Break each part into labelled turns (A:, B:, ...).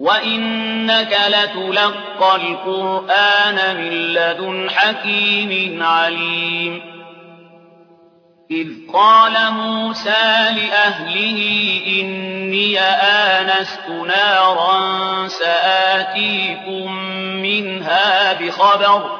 A: وإنك لتلقى القرآن من لدن حكيم عليم إذ قال موسى لأهله إني آنست نارا سآتيكم منها بخبر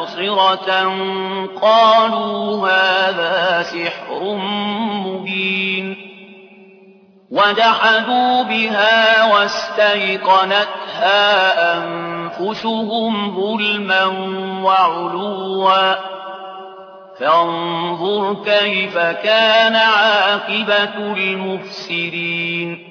A: مبصرة قالوا هذا سحر مبين. وجحدوا بها واستيقنتها أنفسهم ظلما وعلوا. فانظر كيف كان عاقبة المفسدين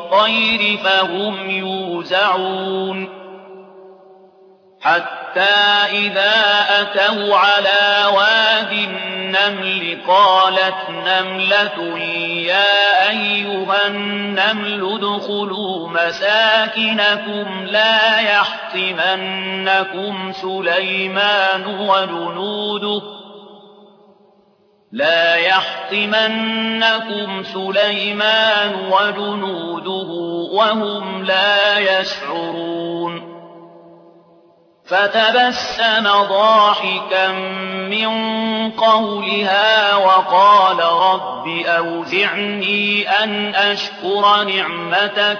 A: فهم يوزعون. حتى إذا أتوا على واد النمل قالت نملة يا أيها النمل ادخلوا مساكنكم لا يحطمنكم سليمان وجنوده لا يحطمنكم سليمان وجنوده وهم لا يشعرون. فتبسم ضاحكا من قولها وقال رب أوزعني أن أشكر نعمتك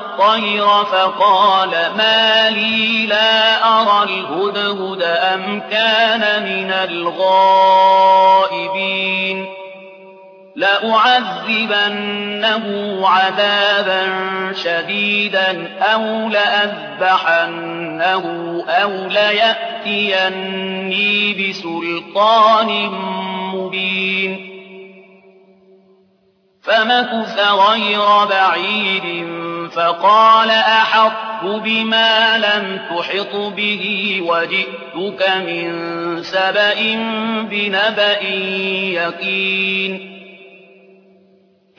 A: الطير فقال ما لي لا أرى الهدهد أم كان من الغائبين. لأعذبنه عذابا شديدا أو لأذبحنه أو ليأتيني بسلطان مبين. فمكث غير بعيد فقال أحط بما لم تحط به وجئتك من سبأ بنبأ يقين.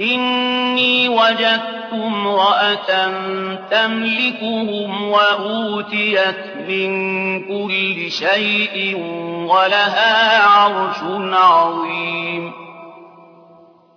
A: إني وجدت امرأة تملكهم وأوتيت من كل شيء ولها عرش عظيم.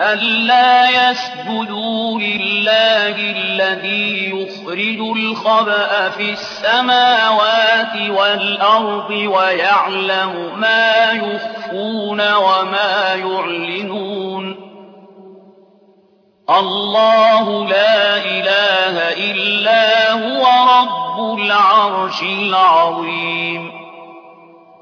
A: ألا يسجدوا لله الذي يخرج الخبأ في السماوات والأرض ويعلم ما يخفون وما يعلنون الله لا إله إلا هو رب العرش العظيم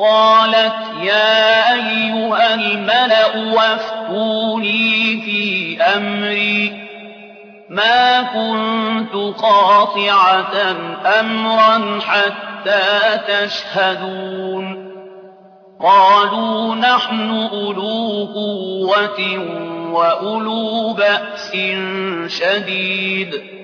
A: قالت يا أيها الملأ وافتوني في أمري. ما كنت قاطعة أمرا حتى تشهدون. قالوا نحن أولو قوة وأولو بأس شديد.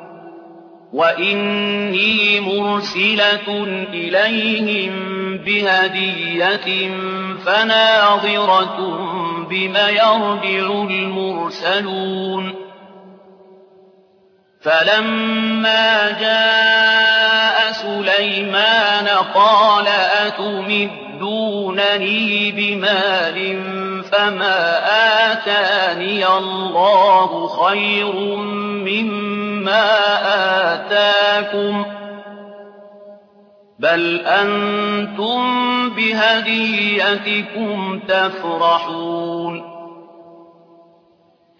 A: وإني مرسلة إليهم بهدية فناظرة بم يرجع المرسلون فلما جاء سليمان قال أتمدونني بمال فما آتاني الله خير مما آتاكم بل أنتم بهديتكم تفرحون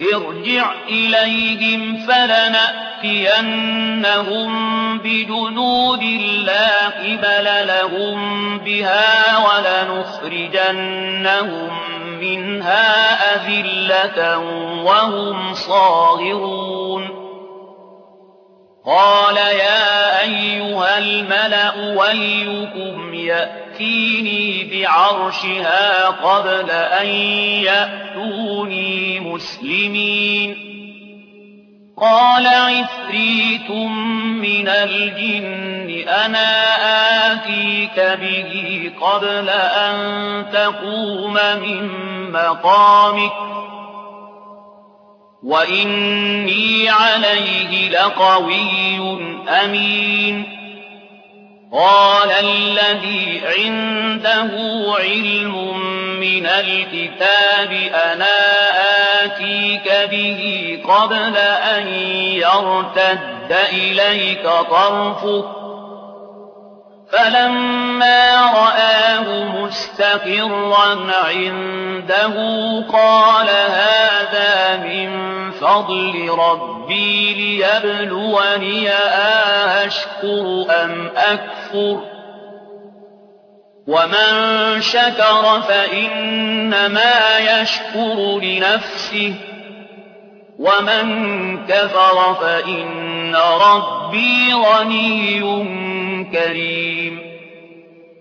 A: ارجع إليهم فلنأتين لَنَأْتِيَنَّهُم بِجُنُودٍ لَّا قِبَلَ لَهُم بِهَا وَلَنُخْرِجَنَّهُم مِّنْهَا أَذِلَّةً وَهُمْ صَاغِرُونَ قَالَ يَا أَيُّهَا الْمَلَأُ أَيُّكُمْ يَأْتِينِي بِعَرْشِهَا قَبْلَ أَن يَأْتُونِي مُسْلِمِينَ. قال عفريت من الجن أنا آتيك به قبل أن تقوم من مقامك. وإني عليه لقوي أمين قال الذي عنده علم من الكتاب أنا آتيك به قبل أن يرتد إليك طرفك فلما رآه مستقرا عنده قال هذا من فضل ربي ليبلوني أشكر أم أكفر ومن شكر فإنما يشكر لنفسه ومن كفر فإن ربي غني كريم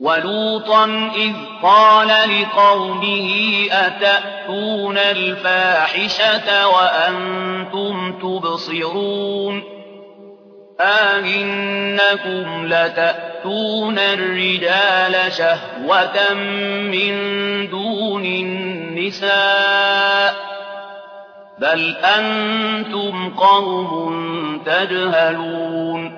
A: ولوطا إذ قال لقومه أتأتون الفاحشة وأنتم تبصرون آئنكم لتأتون الرجال شهوة من دون النساء بل أنتم قوم تجهلون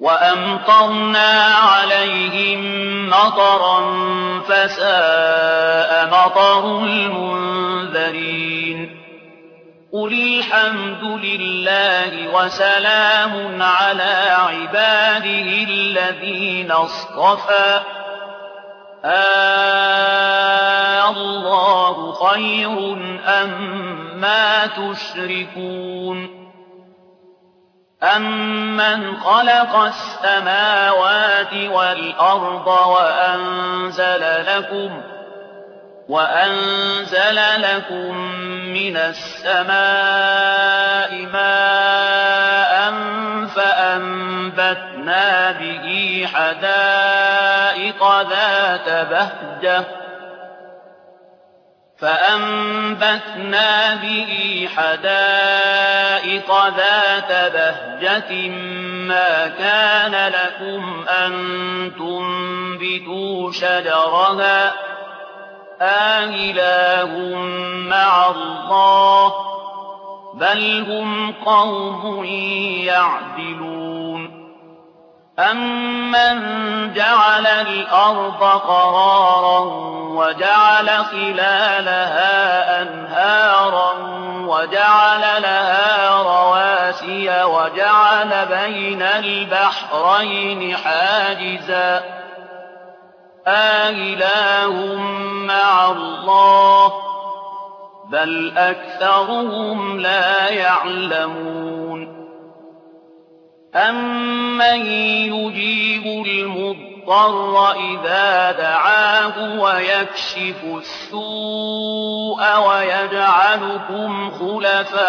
A: وأمطرنا عليهم مطرا فساء مطر المنذرين قل الحمد لله وسلام على عباده الذين اصطفى آه الله خير أم ما تشركون أمن خلق السماوات والأرض وأنزل لكم وأنزل لكم من السماء ماء فأنبتنا به حدائق ذات بهجة فأنبتنا به حدائق ذات بهجة ما كان لكم أن تنبتوا شجرها آله مع الله بل هم قوم يعدلون أمن جعل الأرض قرارا وجعل خلالها أنهارا وجعل لها رواسي وجعل بين البحرين حاجزا آله مع الله بل أكثرهم لا يعلمون أمن يجيب المضطر إذا دعاه ويكشف السوء ويجعلكم خلفاء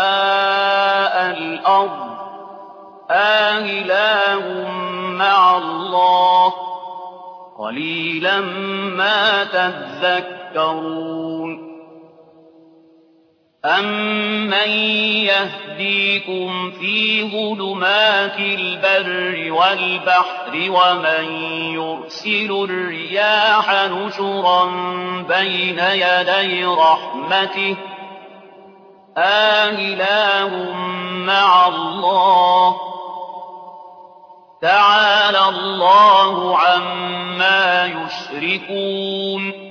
A: الأرض آله مع الله قليلا ما تذكرون أمن يهديكم في ظلمات البر والبحر ومن يرسل الرياح نشرا بين يدي رحمته آله مع الله تعالى الله عما يشركون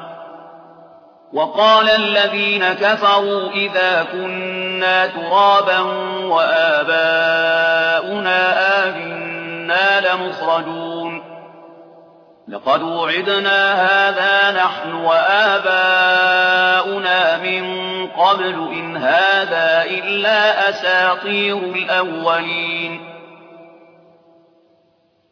A: وقال الذين كفروا إذا كنا ترابا وآباؤنا آبنا لمخرجون. لقد وعدنا هذا نحن وآباؤنا من قبل إن هذا إلا أساطير الأولين.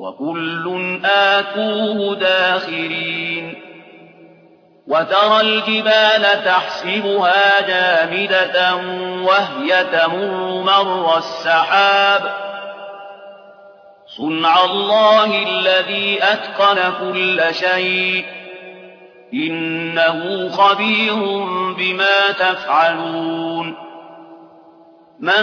A: وكل آتوه داخرين وترى الجبال تحسبها جامدة وهي تمر مر السحاب صنع الله الذي أتقن كل شيء إنه خبير بما تفعلون من